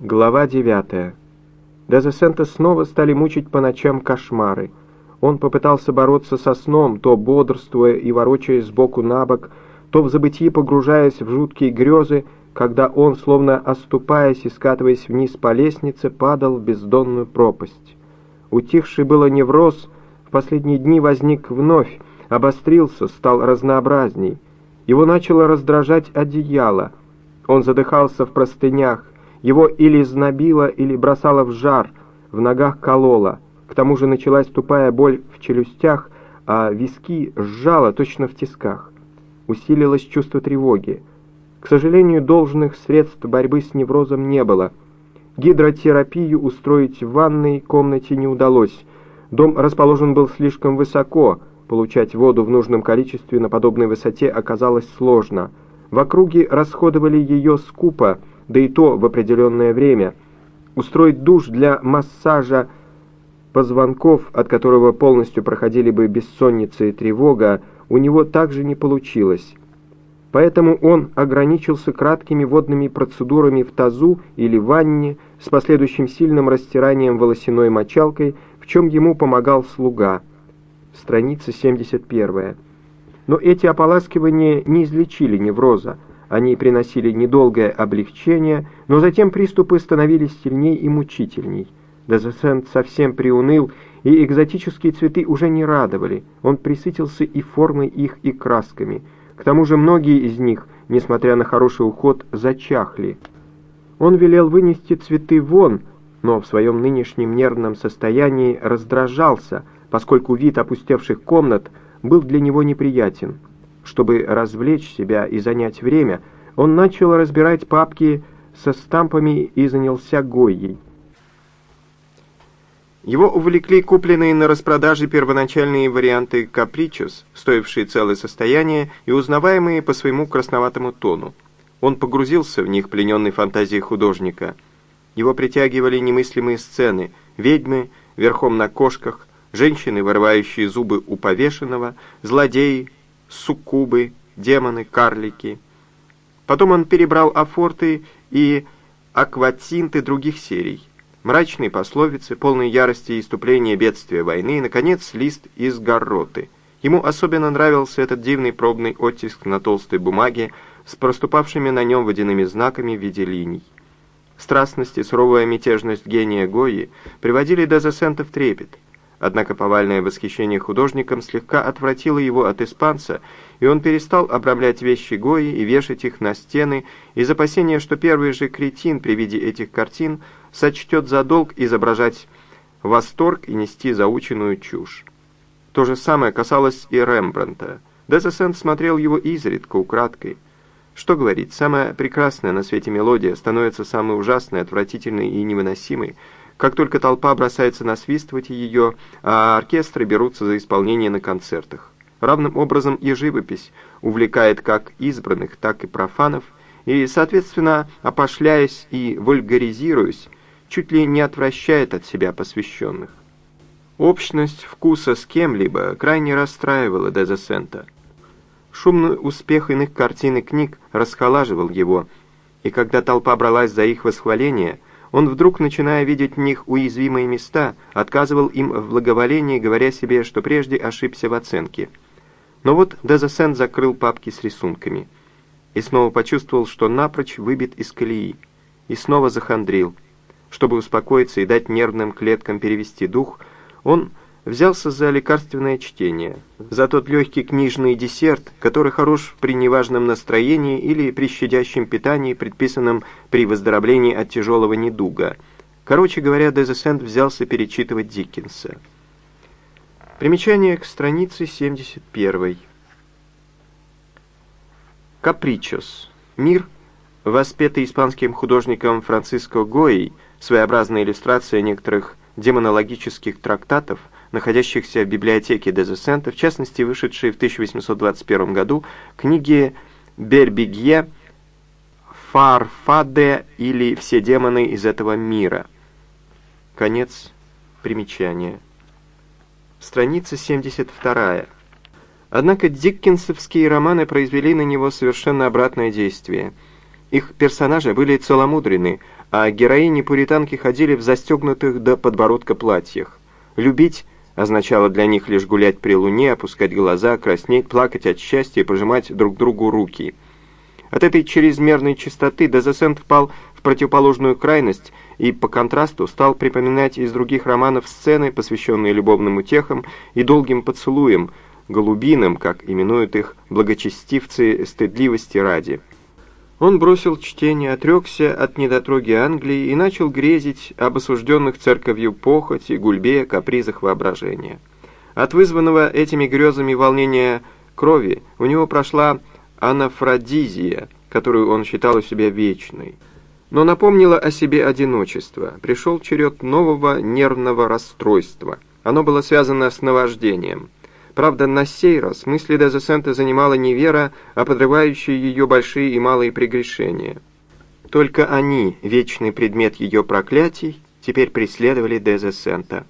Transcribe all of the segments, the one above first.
Глава 9. Дезесента снова стали мучить по ночам кошмары. Он попытался бороться со сном, то бодрствуя и ворочаясь сбоку на бок, то в забытии погружаясь в жуткие грезы, когда он, словно оступаясь и скатываясь вниз по лестнице, падал в бездонную пропасть. Утихший было невроз, в последние дни возник вновь, обострился, стал разнообразней. Его начало раздражать одеяло. Он задыхался в простынях, его или знобило, или бросало в жар, в ногах кололо. К тому же началась тупая боль в челюстях, а виски сжало точно в тисках. Усилилось чувство тревоги. К сожалению, должных средств борьбы с неврозом не было. Гидротерапию устроить в ванной комнате не удалось. Дом расположен был слишком высоко, получать воду в нужном количестве на подобной высоте оказалось сложно. В округе расходовали ее скупо, да и то в определенное время. Устроить душ для массажа позвонков, от которого полностью проходили бы бессонница и тревога, у него также не получилось. Поэтому он ограничился краткими водными процедурами в тазу или ванне с последующим сильным растиранием волосяной мочалкой, в чем ему помогал слуга. Страница 71. Но эти ополаскивания не излечили невроза, они приносили недолгое облегчение, но затем приступы становились сильней и мучительней. Дезесент совсем приуныл, и экзотические цветы уже не радовали. Он присытился и формой их, и красками. К тому же многие из них, несмотря на хороший уход, зачахли. Он велел вынести цветы вон, но в своем нынешнем нервном состоянии раздражался, поскольку вид опустевших комнат был для него неприятен. Чтобы развлечь себя и занять время, он начал разбирать папки со стампами и занялся Гойей. Его увлекли купленные на распродаже первоначальные варианты «Капричус», стоившие целое состояние и узнаваемые по своему красноватому тону. Он погрузился в них, плененной фантазией художника. Его притягивали немыслимые сцены, ведьмы верхом на кошках, женщины, вырывающие зубы у повешенного, злодеи, суккубы, демоны, карлики. Потом он перебрал афорты и акватинты других серий. Мрачные пословицы, полные ярости и иступления бедствия войны, и, наконец, лист из Гарроты. Ему особенно нравился этот дивный пробный оттиск на толстой бумаге с проступавшими на нем водяными знаками в виде линий. Страстность и суровая мятежность гения Гои приводили Дезесента в трепет – Однако повальное восхищение художником слегка отвратило его от испанца, и он перестал обрамлять вещи Гои и вешать их на стены из опасения, что первый же кретин при виде этих картин сочтет за долг изображать восторг и нести заученную чушь. То же самое касалось и Рембрандта. Дезесент смотрел его изредка, украдкой. Что говорить, самая прекрасная на свете мелодия становится самой ужасной, отвратительной и невыносимой, как только толпа бросается насвистывать ее, а оркестры берутся за исполнение на концертах. Равным образом и живопись увлекает как избранных, так и профанов, и, соответственно, опошляясь и вульгаризируясь, чуть ли не отвращает от себя посвященных. Общность вкуса с кем-либо крайне расстраивала Дезесента. Шумный успех иных картин и книг расхолаживал его, и когда толпа бралась за их восхваление – он вдруг, начиная видеть в них уязвимые места, отказывал им в благоволении, говоря себе, что прежде ошибся в оценке. Но вот Дезесен закрыл папки с рисунками и снова почувствовал, что напрочь выбит из колеи, и снова захандрил. Чтобы успокоиться и дать нервным клеткам перевести дух, он взялся за лекарственное чтение, за тот легкий книжный десерт, который хорош при неважном настроении или при щадящем питании, предписанном при выздоровлении от тяжелого недуга. Короче говоря, Дезесент взялся перечитывать Диккенса. Примечание к странице 71. Капричос. Мир, воспетый испанским художником Франциско Гоей, своеобразная иллюстрация некоторых демонологических трактатов – находящихся в библиотеке Дезесента, в частности, вышедшей в 1821 году книги Бербигье «Фарфаде» или «Все демоны из этого мира». Конец примечания. Страница 72. Однако диккенсовские романы произвели на него совершенно обратное действие. Их персонажи были целомудрены, а героини-пуританки ходили в застегнутых до подбородка платьях. Любить означало для них лишь гулять при луне, опускать глаза, краснеть, плакать от счастья и пожимать друг другу руки. От этой чрезмерной чистоты Дезесент впал в противоположную крайность и по контрасту стал припоминать из других романов сцены, посвященные любовным утехам и долгим поцелуям, голубиным, как именуют их благочестивцы стыдливости ради. Он бросил чтение, отрекся от недотроги Англии и начал грезить об осужденных церковью похоти, гульбе, капризах воображения. От вызванного этими грезами волнения крови у него прошла анафродизия, которую он считал у себя вечной. Но напомнило о себе одиночество. Пришел черед нового нервного расстройства. Оно было связано с наваждением. Правда, на сей раз мысли Дезесента занимала не вера, а подрывающие ее большие и малые прегрешения. Только они, вечный предмет ее проклятий, теперь преследовали Дезесента.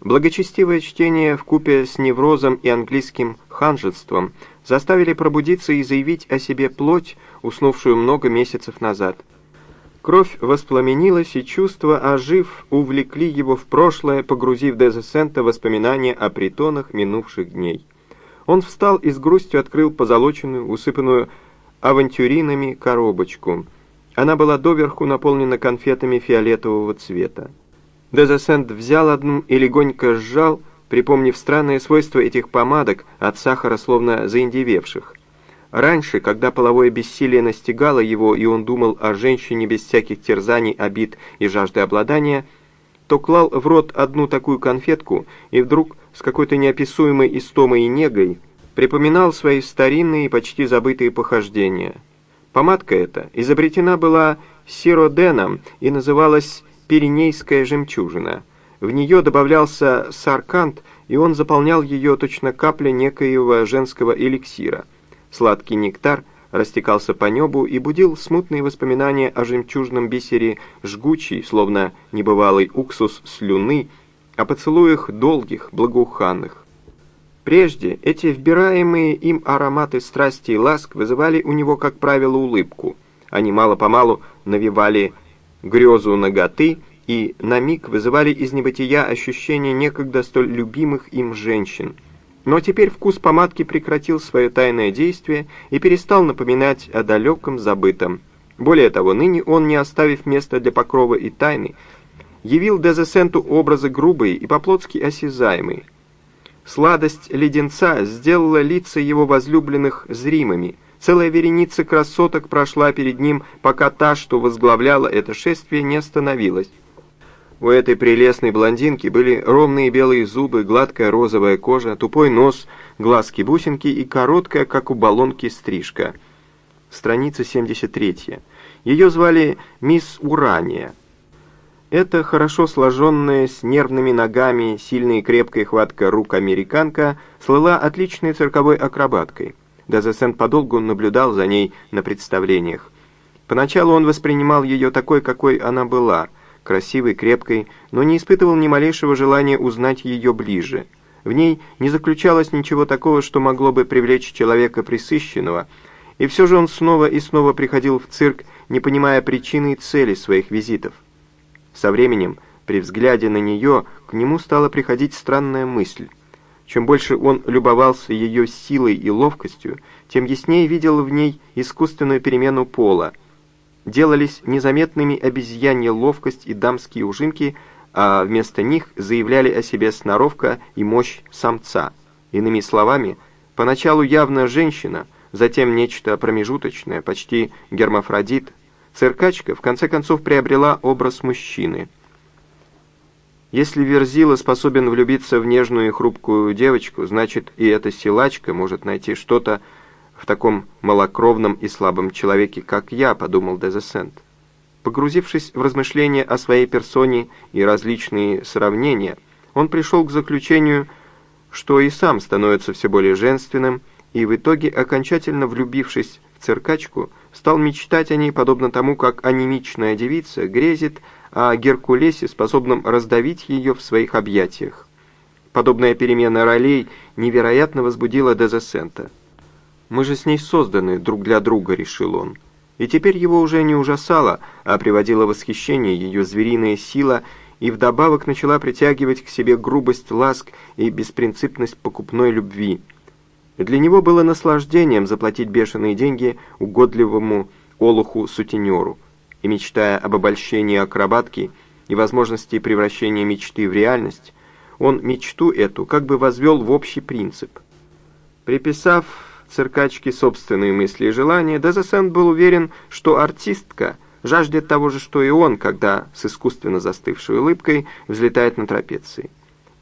Благочестивое чтение в купе с неврозом и английским ханжеством заставили пробудиться и заявить о себе плоть, уснувшую много месяцев назад. Кровь воспламенилась, и чувства, ожив, увлекли его в прошлое, погрузив Дезесента в воспоминания о притонах минувших дней. Он встал и с грустью открыл позолоченную, усыпанную авантюринами коробочку. Она была доверху наполнена конфетами фиолетового цвета. Дезесент взял одну и легонько сжал, припомнив странные свойства этих помадок от сахара словно заиндевевших. Раньше, когда половое бессилие настигало его, и он думал о женщине без всяких терзаний, обид и жажды обладания, то клал в рот одну такую конфетку, и вдруг с какой-то неописуемой истомой и негой припоминал свои старинные и почти забытые похождения. Помадка эта изобретена была сироденом и называлась «пиренейская жемчужина». В нее добавлялся саркант, и он заполнял ее точно капля некоего женского эликсира – Сладкий нектар растекался по небу и будил смутные воспоминания о жемчужном бисере жгучий, словно небывалый уксус слюны, о поцелуях долгих, благоуханных. Прежде эти вбираемые им ароматы страсти и ласк вызывали у него, как правило, улыбку. Они мало-помалу навевали грезу наготы и на миг вызывали из небытия ощущение некогда столь любимых им женщин – но теперь вкус помадки прекратил свое тайное действие и перестал напоминать о далеком забытом. Более того, ныне он, не оставив места для покрова и тайны, явил Дезесенту образы грубые и по-плотски осязаемые. Сладость леденца сделала лица его возлюбленных зримыми. Целая вереница красоток прошла перед ним, пока та, что возглавляла это шествие, не остановилась. У этой прелестной блондинки были ровные белые зубы, гладкая розовая кожа, тупой нос, глазки-бусинки и короткая, как у баллонки, стрижка. Страница 73. Ее звали мисс Урания. Эта хорошо сложенная, с нервными ногами, сильная и крепкая хватка рук американка слыла отличной цирковой акробаткой. Дезесент подолгу наблюдал за ней на представлениях. Поначалу он воспринимал ее такой, какой она была – красивой, крепкой, но не испытывал ни малейшего желания узнать ее ближе. В ней не заключалось ничего такого, что могло бы привлечь человека присыщенного, и все же он снова и снова приходил в цирк, не понимая причины и цели своих визитов. Со временем, при взгляде на нее, к нему стала приходить странная мысль. Чем больше он любовался ее силой и ловкостью, тем яснее видел в ней искусственную перемену пола – делались незаметными обезьянья ловкость и дамские ужимки, а вместо них заявляли о себе сноровка и мощь самца. Иными словами, поначалу явно женщина, затем нечто промежуточное, почти гермафродит. Циркачка в конце концов приобрела образ мужчины. Если Верзила способен влюбиться в нежную и хрупкую девочку, значит и эта силачка может найти что-то, в таком малокровном и слабом человеке, как я», — подумал Дезесент. Погрузившись в размышления о своей персоне и различные сравнения, он пришел к заключению, что и сам становится все более женственным, и в итоге, окончательно влюбившись в циркачку, стал мечтать о ней, подобно тому, как анемичная девица грезит о Геркулесе, способном раздавить ее в своих объятиях. Подобная перемена ролей невероятно возбудила Дезесента. «Мы же с ней созданы друг для друга», — решил он. И теперь его уже не ужасало, а приводило восхищение ее звериная сила и вдобавок начала притягивать к себе грубость ласк и беспринципность покупной любви. Для него было наслаждением заплатить бешеные деньги угодливому олуху-сутенеру, и мечтая об обольщении акробатки и возможности превращения мечты в реальность, он мечту эту как бы возвел в общий принцип. Приписав циркачке собственные мысли и желания, Дезесент был уверен, что артистка жаждет того же, что и он, когда с искусственно застывшей улыбкой взлетает на трапеции.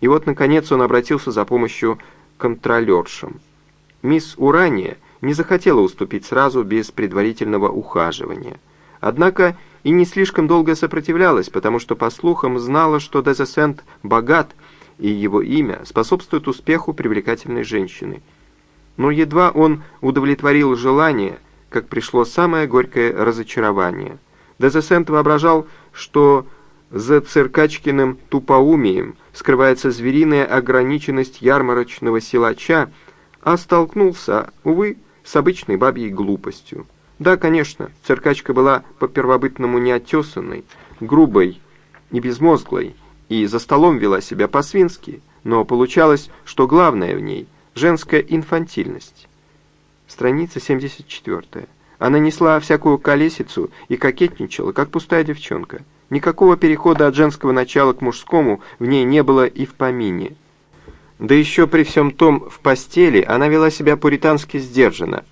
И вот, наконец, он обратился за помощью контролершам. Мисс Урания не захотела уступить сразу без предварительного ухаживания. Однако и не слишком долго сопротивлялась, потому что, по слухам, знала, что Дезесент богат, и его имя способствует успеху привлекательной женщины – но едва он удовлетворил желание, как пришло самое горькое разочарование. Дезесент воображал, что за циркачкиным тупоумием скрывается звериная ограниченность ярмарочного силача, а столкнулся, увы, с обычной бабьей глупостью. Да, конечно, циркачка была по-первобытному неотесанной, грубой и безмозглой, и за столом вела себя по-свински, но получалось, что главное в ней Женская инфантильность. Страница 74. Она несла всякую колесицу и кокетничала, как пустая девчонка. Никакого перехода от женского начала к мужскому в ней не было и в помине. Да еще при всем том в постели она вела себя пуритански сдержанно.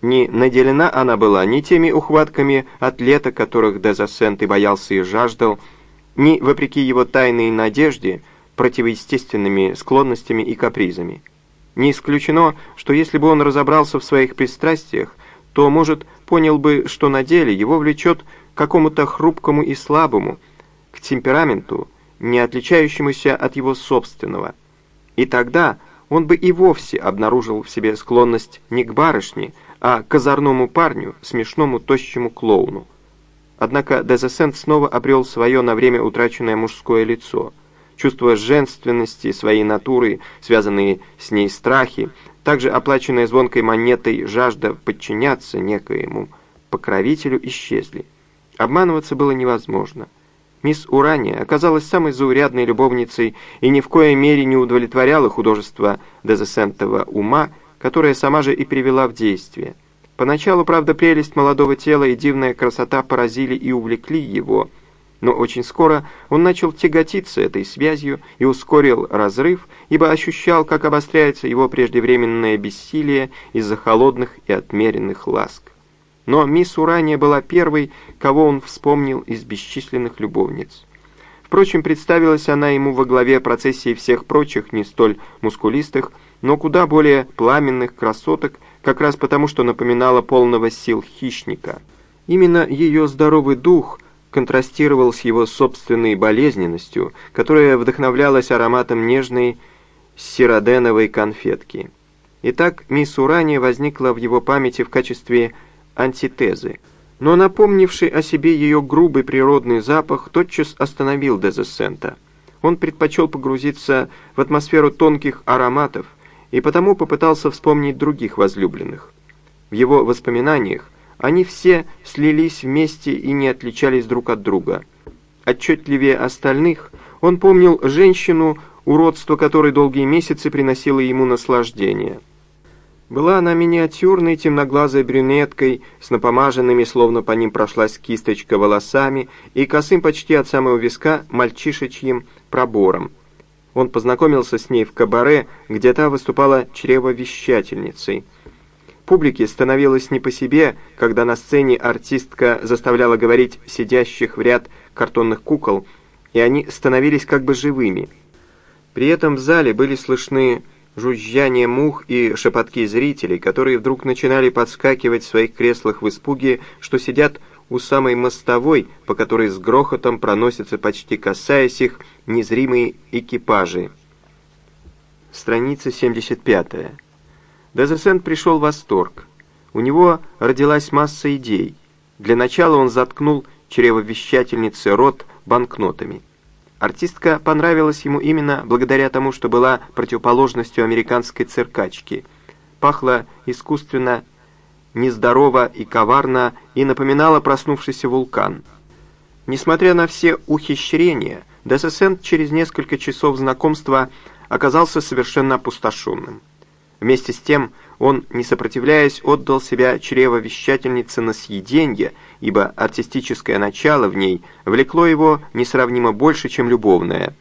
Не наделена она была ни теми ухватками атлета, которых Дезасент и боялся и жаждал, ни, вопреки его тайной надежде, противоестественными склонностями и капризами. Не исключено, что если бы он разобрался в своих пристрастиях, то, может, понял бы, что на деле его влечет к какому-то хрупкому и слабому, к темпераменту, не отличающемуся от его собственного. И тогда он бы и вовсе обнаружил в себе склонность не к барышне, а к озорному парню, смешному тощему клоуну. Однако Дезесент снова обрел свое на время утраченное мужское лицо – чувство женственности своей натуры, связанные с ней страхи, также оплаченная звонкой монетой жажда подчиняться некоему покровителю исчезли. Обманываться было невозможно. Мисс Урания оказалась самой заурядной любовницей и ни в коей мере не удовлетворяла художество дезесентного ума, которое сама же и привела в действие. Поначалу, правда, прелесть молодого тела и дивная красота поразили и увлекли его – но очень скоро он начал тяготиться этой связью и ускорил разрыв, ибо ощущал, как обостряется его преждевременное бессилие из-за холодных и отмеренных ласк. Но мисс Урания была первой, кого он вспомнил из бесчисленных любовниц. Впрочем, представилась она ему во главе процессии всех прочих, не столь мускулистых, но куда более пламенных красоток, как раз потому, что напоминала полного сил хищника. Именно ее здоровый дух – контрастировал с его собственной болезненностью, которая вдохновлялась ароматом нежной сироденовой конфетки. Итак, мисс Урания возникла в его памяти в качестве антитезы, но напомнивший о себе ее грубый природный запах тотчас остановил Дезессента. Он предпочел погрузиться в атмосферу тонких ароматов и потому попытался вспомнить других возлюбленных. В его воспоминаниях они все слились вместе и не отличались друг от друга. Отчетливее остальных он помнил женщину, уродство которой долгие месяцы приносило ему наслаждение. Была она миниатюрной темноглазой брюнеткой, с напомаженными, словно по ним прошлась кисточка, волосами и косым почти от самого виска мальчишечьим пробором. Он познакомился с ней в кабаре, где та выступала чревовещательницей. Публике становилось не по себе, когда на сцене артистка заставляла говорить сидящих в ряд картонных кукол, и они становились как бы живыми. При этом в зале были слышны жужжание мух и шепотки зрителей, которые вдруг начинали подскакивать в своих креслах в испуге, что сидят у самой мостовой, по которой с грохотом проносятся, почти касаясь их, незримые экипажи. Страница 75. Дезесент пришел в восторг. У него родилась масса идей. Для начала он заткнул чревовещательнице рот банкнотами. Артистка понравилась ему именно благодаря тому, что была противоположностью американской циркачки. Пахла искусственно нездорова и коварна и напоминала проснувшийся вулкан. Несмотря на все ухищрения, Десесент через несколько часов знакомства оказался совершенно опустошенным. Вместе с тем он, не сопротивляясь, отдал себя чревовещательнице на съеденье, ибо артистическое начало в ней влекло его несравнимо больше, чем любовное.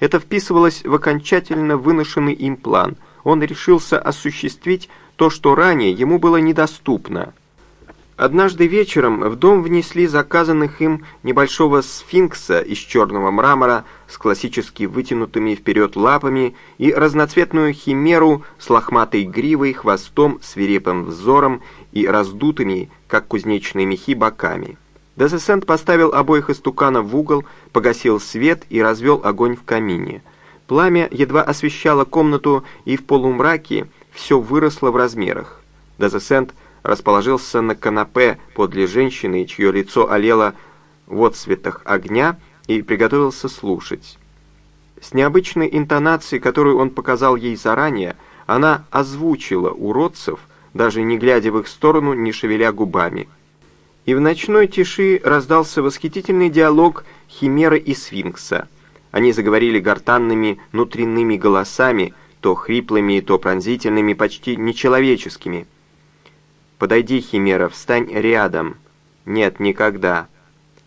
Это вписывалось в окончательно выношенный им план. Он решился осуществить то, что ранее ему было недоступно – Однажды вечером в дом внесли заказанных им небольшого сфинкса из черного мрамора с классически вытянутыми вперед лапами и разноцветную химеру с лохматой гривой, хвостом, свирепым взором и раздутыми, как кузнечные мехи, боками. Дезесент поставил обоих истуканов в угол, погасил свет и развел огонь в камине. Пламя едва освещало комнату, и в полумраке все выросло в размерах. Дезесент расположился на канапе подле женщины, чье лицо олело в отсветах огня, и приготовился слушать. С необычной интонацией, которую он показал ей заранее, она озвучила уродцев, даже не глядя в их сторону, не шевеля губами. И в ночной тиши раздался восхитительный диалог Химеры и Сфинкса. Они заговорили гортанными внутренними голосами, то хриплыми, то пронзительными, почти нечеловеческими. «Подойди, Химера, встань рядом». «Нет, никогда».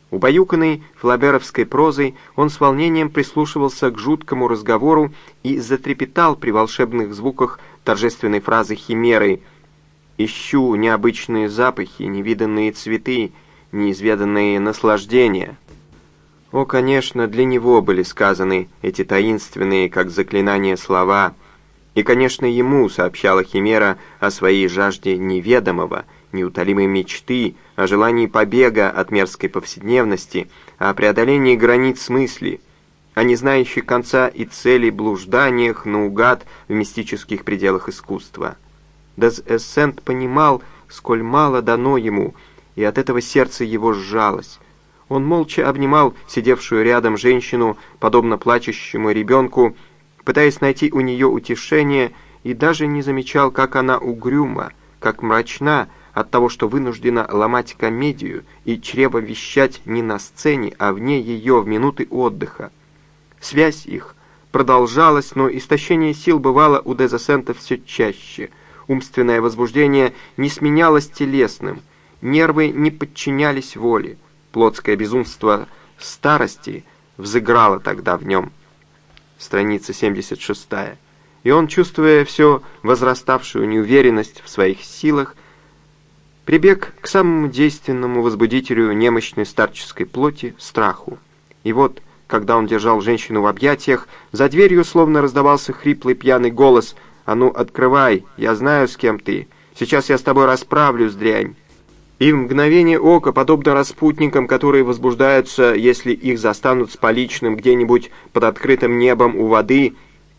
Убаюканный флаберовской прозой, он с волнением прислушивался к жуткому разговору и затрепетал при волшебных звуках торжественной фразы Химеры «Ищу необычные запахи, невиданные цветы, неизведанные наслаждения». О, конечно, для него были сказаны эти таинственные, как заклинания, слова — и, конечно, ему сообщала Химера о своей жажде неведомого, неутолимой мечты, о желании побега от мерзкой повседневности, о преодолении границ мысли, о не знающей конца и цели блужданиях наугад в мистических пределах искусства. Дез Эссент понимал, сколь мало дано ему, и от этого сердце его сжалось. Он молча обнимал сидевшую рядом женщину, подобно плачущему ребенку, пытаясь найти у нее утешение, и даже не замечал, как она угрюма, как мрачна от того, что вынуждена ломать комедию и чрево вещать не на сцене, а вне ее в минуты отдыха. Связь их продолжалась, но истощение сил бывало у Дезасента все чаще. Умственное возбуждение не сменялось телесным, нервы не подчинялись воле. Плотское безумство старости взыграло тогда в нем страница 76, и он, чувствуя все возраставшую неуверенность в своих силах, прибег к самому действенному возбудителю немощной старческой плоти – страху. И вот, когда он держал женщину в объятиях, за дверью словно раздавался хриплый пьяный голос «А ну, открывай, я знаю, с кем ты, сейчас я с тобой расправлюсь, дрянь». И в мгновение ока, подобно распутникам, которые возбуждаются, если их застанут с поличным где-нибудь под открытым небом у воды,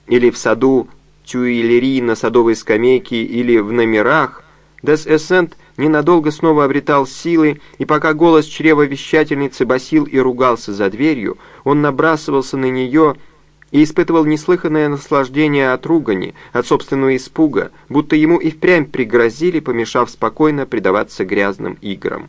или в саду Тюильри на садовой скамейке, или в номерах, Дес Эссент ненадолго снова обретал силы, и пока голос чревовещательницы басил и ругался за дверью, он набрасывался на нее и испытывал неслыханное наслаждение от ругани, от собственного испуга, будто ему и впрямь пригрозили, помешав спокойно предаваться грязным играм.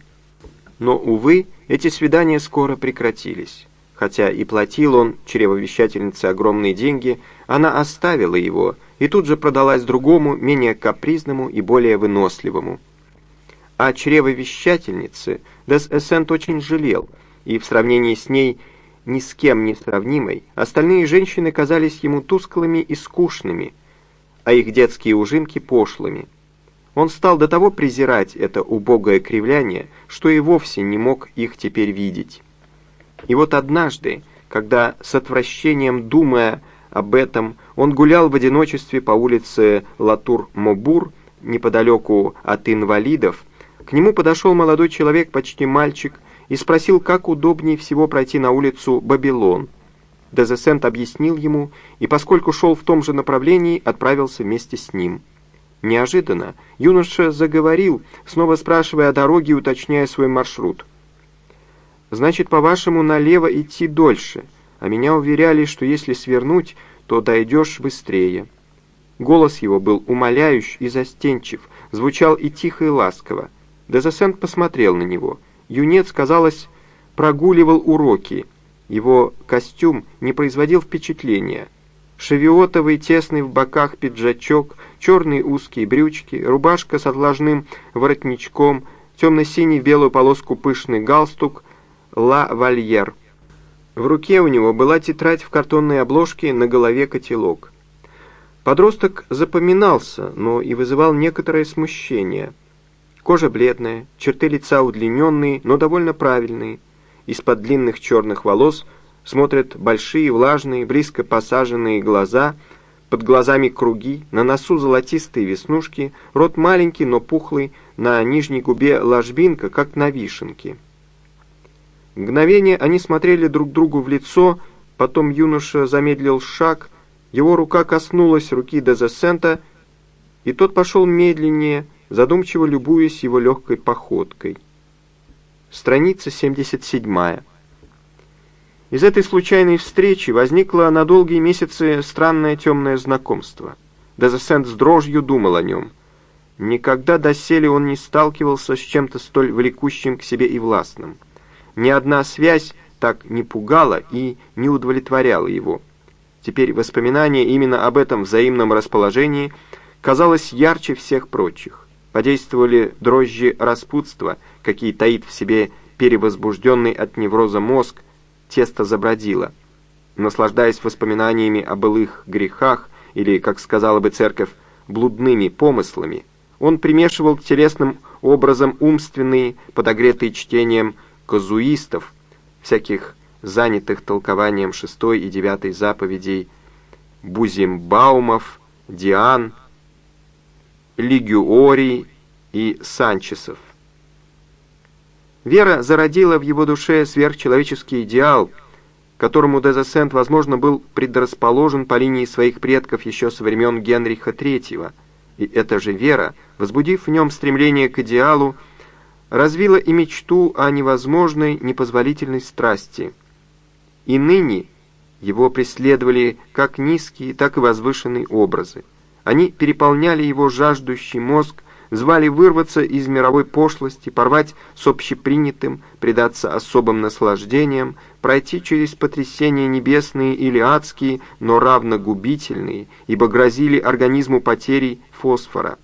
Но, увы, эти свидания скоро прекратились. Хотя и платил он чревовещательнице огромные деньги, она оставила его и тут же продалась другому, менее капризному и более выносливому. А чревовещательнице Дес Эссент очень жалел, и в сравнении с ней – ни с кем не сравнимой, остальные женщины казались ему тусклыми и скучными, а их детские ужимки пошлыми. Он стал до того презирать это убогое кривляние, что и вовсе не мог их теперь видеть. И вот однажды, когда с отвращением думая об этом, он гулял в одиночестве по улице Латур-Мобур, неподалеку от инвалидов, к нему подошел молодой человек, почти мальчик, и спросил, как удобнее всего пройти на улицу Бабилон. Дезесент объяснил ему, и поскольку шел в том же направлении, отправился вместе с ним. Неожиданно юноша заговорил, снова спрашивая о дороге и уточняя свой маршрут. «Значит, по-вашему, налево идти дольше, а меня уверяли, что если свернуть, то дойдешь быстрее». Голос его был умоляющий и застенчив, звучал и тихо, и ласково. Дезесент посмотрел на него. Юнец, казалось, прогуливал уроки. Его костюм не производил впечатления. Шевиотовый, тесный в боках пиджачок, черные узкие брючки, рубашка с отложным воротничком, темно-синий белую полоску пышный галстук «Ла Вальер». В руке у него была тетрадь в картонной обложке, на голове котелок. Подросток запоминался, но и вызывал некоторое смущение. Кожа бледная, черты лица удлиненные, но довольно правильные. Из-под длинных черных волос смотрят большие, влажные, близко посаженные глаза, под глазами круги, на носу золотистые веснушки, рот маленький, но пухлый, на нижней губе ложбинка, как на вишенке. Мгновение они смотрели друг другу в лицо, потом юноша замедлил шаг, его рука коснулась руки Дезесента, и тот пошел медленнее, задумчиво любуясь его легкой походкой. Страница 77. Из этой случайной встречи возникло на долгие месяцы странное темное знакомство. Дезесент с дрожью думал о нем. Никогда доселе он не сталкивался с чем-то столь влекущим к себе и властным. Ни одна связь так не пугала и не удовлетворяла его. Теперь воспоминание именно об этом взаимном расположении казалось ярче всех прочих. Подействовали дрожжи распутства, какие таит в себе перевозбужденный от невроза мозг, тесто забродило. Наслаждаясь воспоминаниями о былых грехах, или, как сказала бы церковь, блудными помыслами, он примешивал к телесным образом умственные, подогретые чтением казуистов, всяких занятых толкованием шестой и девятой заповедей Бузимбаумов, Диан, Лигюорий и Санчесов. Вера зародила в его душе сверхчеловеческий идеал, которому Дезесент, возможно, был предрасположен по линии своих предков еще со времен Генриха III, и эта же вера, возбудив в нем стремление к идеалу, развила и мечту о невозможной, непозволительной страсти. И ныне его преследовали как низкие, так и возвышенные образы. Они переполняли его жаждущий мозг, звали вырваться из мировой пошлости, порвать с общепринятым, предаться особым наслаждениям, пройти через потрясения небесные или адские, но равно губительные, ибо грозили организму потерей фосфора.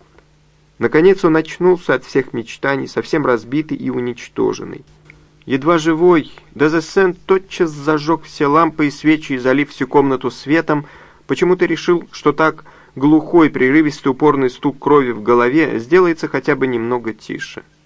Наконец он очнулся от всех мечтаний, совсем разбитый и уничтоженный. Едва живой, Дезесен тотчас зажег все лампы и свечи и, залив всю комнату светом, почему-то решил, что так глухой, прерывистый, упорный стук крови в голове сделается хотя бы немного тише.